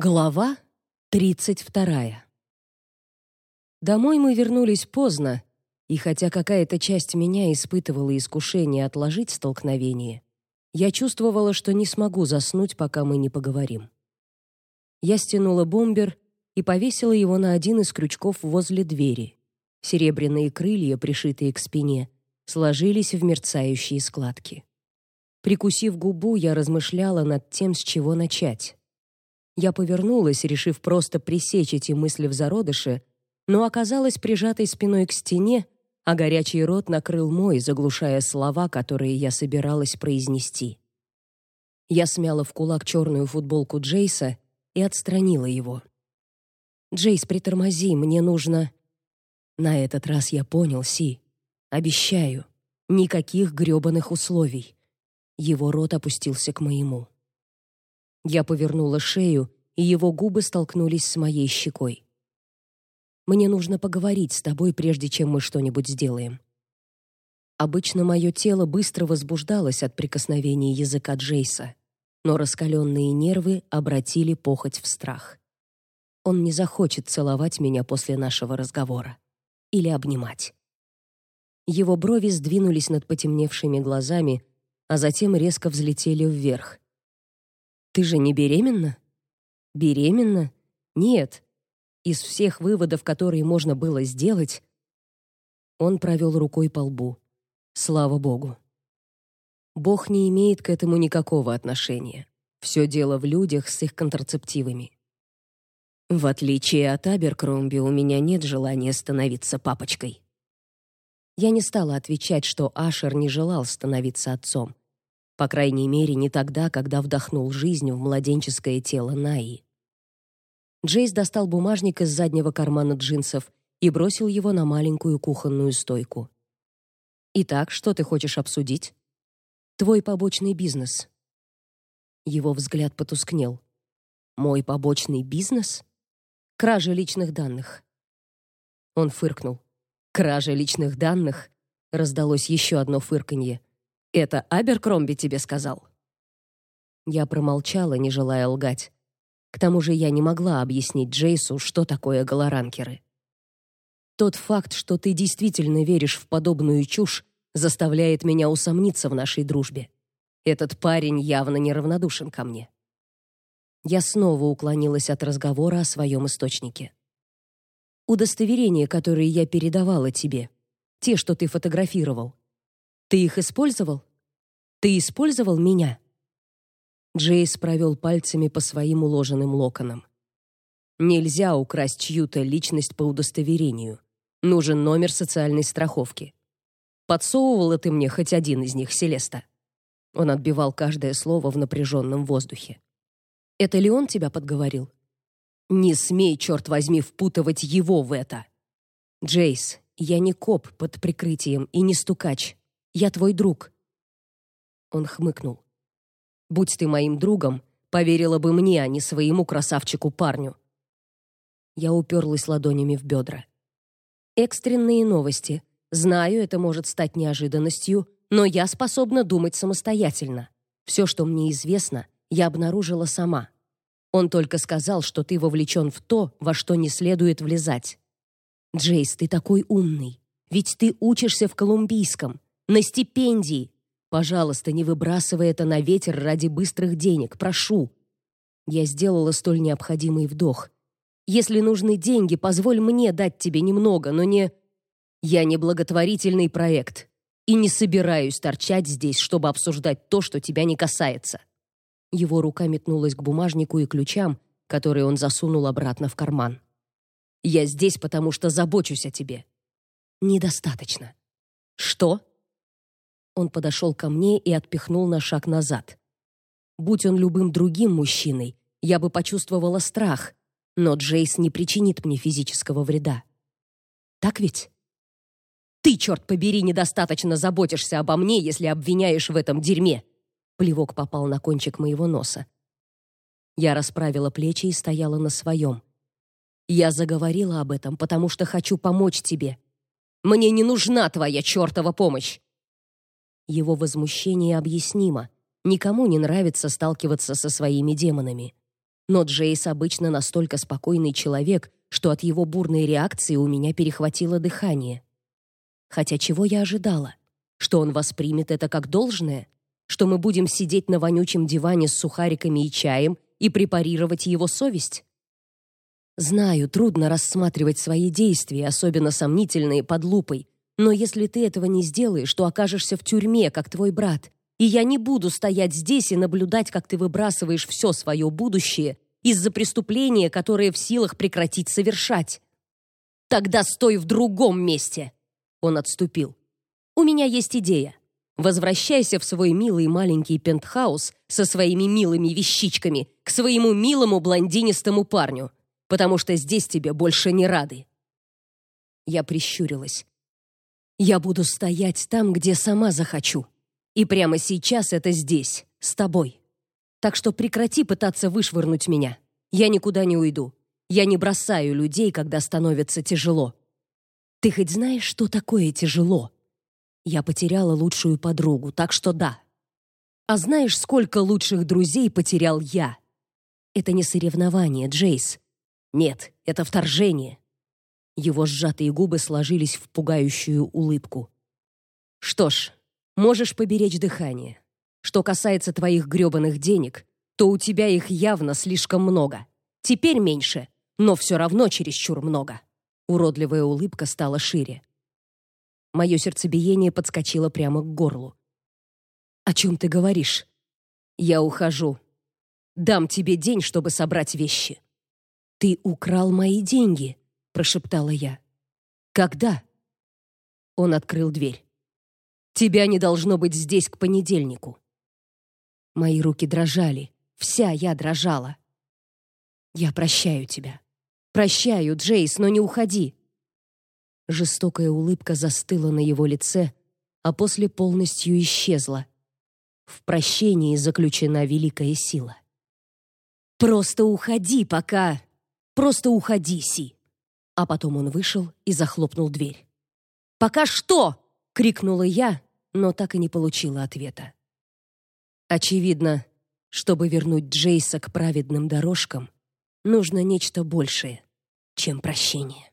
Глава 32. Домой мы вернулись поздно, и хотя какая-то часть меня испытывала искушение отложить столкновение, я чувствовала, что не смогу заснуть, пока мы не поговорим. Я стянула бомбер и повесила его на один из крючков возле двери. Серебряные крылья, пришитые к спине, сложились в мерцающие складки. Прикусив губу, я размышляла над тем, с чего начать. Я повернулась, решив просто пресечь эти мысли в зародыше, но оказалась прижатой спиной к стене, а горячий рот накрыл мой, заглушая слова, которые я собиралась произнести. Я смяла в кулак черную футболку Джейса и отстранила его. «Джейс, притормози, мне нужно...» На этот раз я понял, Си. Обещаю, никаких грёбаных условий. Его рот опустился к моему. Я повернула шею, и его губы столкнулись с моей щекой. Мне нужно поговорить с тобой, прежде чем мы что-нибудь сделаем. Обычно мое тело быстро возбуждалось от прикосновений языка Джейса, но раскаленные нервы обратили похоть в страх. Он не захочет целовать меня после нашего разговора или обнимать. Его брови сдвинулись над потемневшими глазами, а затем резко взлетели вверх. Ты же не беременна? Беременна? Нет. Из всех выводов, которые можно было сделать, он провел рукой по лбу. Слава богу. Бог не имеет к этому никакого отношения. Все дело в людях с их контрацептивами. В отличие от Аберкромби, у меня нет желания становиться папочкой. Я не стала отвечать, что Ашер не желал становиться отцом. По крайней мере, не тогда, когда вдохнул жизнь в младенческое тело Наи. Джейс достал бумажник из заднего кармана джинсов и бросил его на маленькую кухонную стойку. «Итак, что ты хочешь обсудить?» «Твой побочный бизнес». Его взгляд потускнел. «Мой побочный бизнес?» «Кража личных данных». Он фыркнул. «Кража личных данных?» Раздалось еще одно фырканье. Это Аберкромби тебе сказал?» Я промолчала, не желая лгать. К тому же я не могла объяснить Джейсу, что такое голоранкеры. Тот факт, что ты действительно веришь в подобную чушь, заставляет меня усомниться в нашей дружбе. Этот парень явно неравнодушен ко мне. Я снова уклонилась от разговора о своем источнике. Удостоверения, которые я передавала тебе, те, что ты фотографировал, ты их использовал? Ты использовал меня? Джейс провел пальцами по своим уложенным локонам. Нельзя украсть чью-то личность по удостоверению. Нужен номер социальной страховки. Подсовывала ты мне хоть один из них, Селеста. Он отбивал каждое слово в напряженном воздухе. Это ли он тебя подговорил? Не смей, черт возьми, впутывать его в это. Джейс, я не коп под прикрытием и не стукач. Я твой друг». Он хмыкнул. «Будь ты моим другом, поверила бы мне, а не своему красавчику-парню». Я уперлась ладонями в бедра. «Экстренные новости. Знаю, это может стать неожиданностью, но я способна думать самостоятельно. Все, что мне известно, я обнаружила сама. Он только сказал, что ты вовлечен в то, во что не следует влезать. Джейс, ты такой умный. Ведь ты учишься в Колумбийском на стипендии. Пожалуйста, не выбрасывай это на ветер ради быстрых денег, прошу. Я сделала столь необходимый вдох. Если нужны деньги, позволь мне дать тебе немного, но не Я не благотворительный проект и не собираюсь торчать здесь, чтобы обсуждать то, что тебя не касается. Его рука метнулась к бумажнику и ключам, которые он засунул обратно в карман. Я здесь, потому что забочусь о тебе. Недостаточно. Что? Он подошел ко мне и отпихнул на шаг назад. Будь он любым другим мужчиной, я бы почувствовала страх, но Джейс не причинит мне физического вреда. Так ведь? Ты, черт побери, недостаточно заботишься обо мне, если обвиняешь в этом дерьме. Плевок попал на кончик моего носа. Я расправила плечи и стояла на своем. Я заговорила об этом, потому что хочу помочь тебе. Мне не нужна твоя чертова помощь. Его возмущение объяснимо. Никому не нравится сталкиваться со своими демонами. Но Джейс обычно настолько спокойный человек, что от его бурной реакции у меня перехватило дыхание. Хотя чего я ожидала? Что он воспримет это как должное? Что мы будем сидеть на вонючем диване с сухариками и чаем и препарировать его совесть? Знаю, трудно рассматривать свои действия, особенно сомнительные, под лупой, но если ты этого не сделаешь, то окажешься в тюрьме, как твой брат. И я не буду стоять здесь и наблюдать, как ты выбрасываешь все свое будущее из-за преступления, которое в силах прекратить совершать. Тогда стой в другом месте. Он отступил. У меня есть идея. Возвращайся в свой милый маленький пентхаус со своими милыми вещичками к своему милому блондинистому парню, потому что здесь тебе больше не рады. Я прищурилась. Я буду стоять там, где сама захочу. И прямо сейчас это здесь, с тобой. Так что прекрати пытаться вышвырнуть меня. Я никуда не уйду. Я не бросаю людей, когда становится тяжело. Ты хоть знаешь, что такое тяжело? Я потеряла лучшую подругу, так что да. А знаешь, сколько лучших друзей потерял я? Это не соревнование, Джейс. Нет, это вторжение. Его сжатые губы сложились в пугающую улыбку. Что ж, можешь поберечь дыхание. Что касается твоих грёбаных денег, то у тебя их явно слишком много. Теперь меньше, но все равно чересчур много. Уродливая улыбка стала шире. Мое сердцебиение подскочило прямо к горлу. О чем ты говоришь? Я ухожу. Дам тебе день, чтобы собрать вещи. Ты украл мои деньги прошептала я. Когда? Он открыл дверь. Тебя не должно быть здесь к понедельнику. Мои руки дрожали, вся я дрожала. Я прощаю тебя. Прощаю, Джейс, но не уходи. Жестокая улыбка застыла на его лице, а после полностью исчезла. В прощении заключена великая сила. Просто уходи, пока. Просто уходи, Си. А потом он вышел и захлопнул дверь. «Пока что!» — крикнула я, но так и не получила ответа. Очевидно, чтобы вернуть Джейса к праведным дорожкам, нужно нечто большее, чем прощение.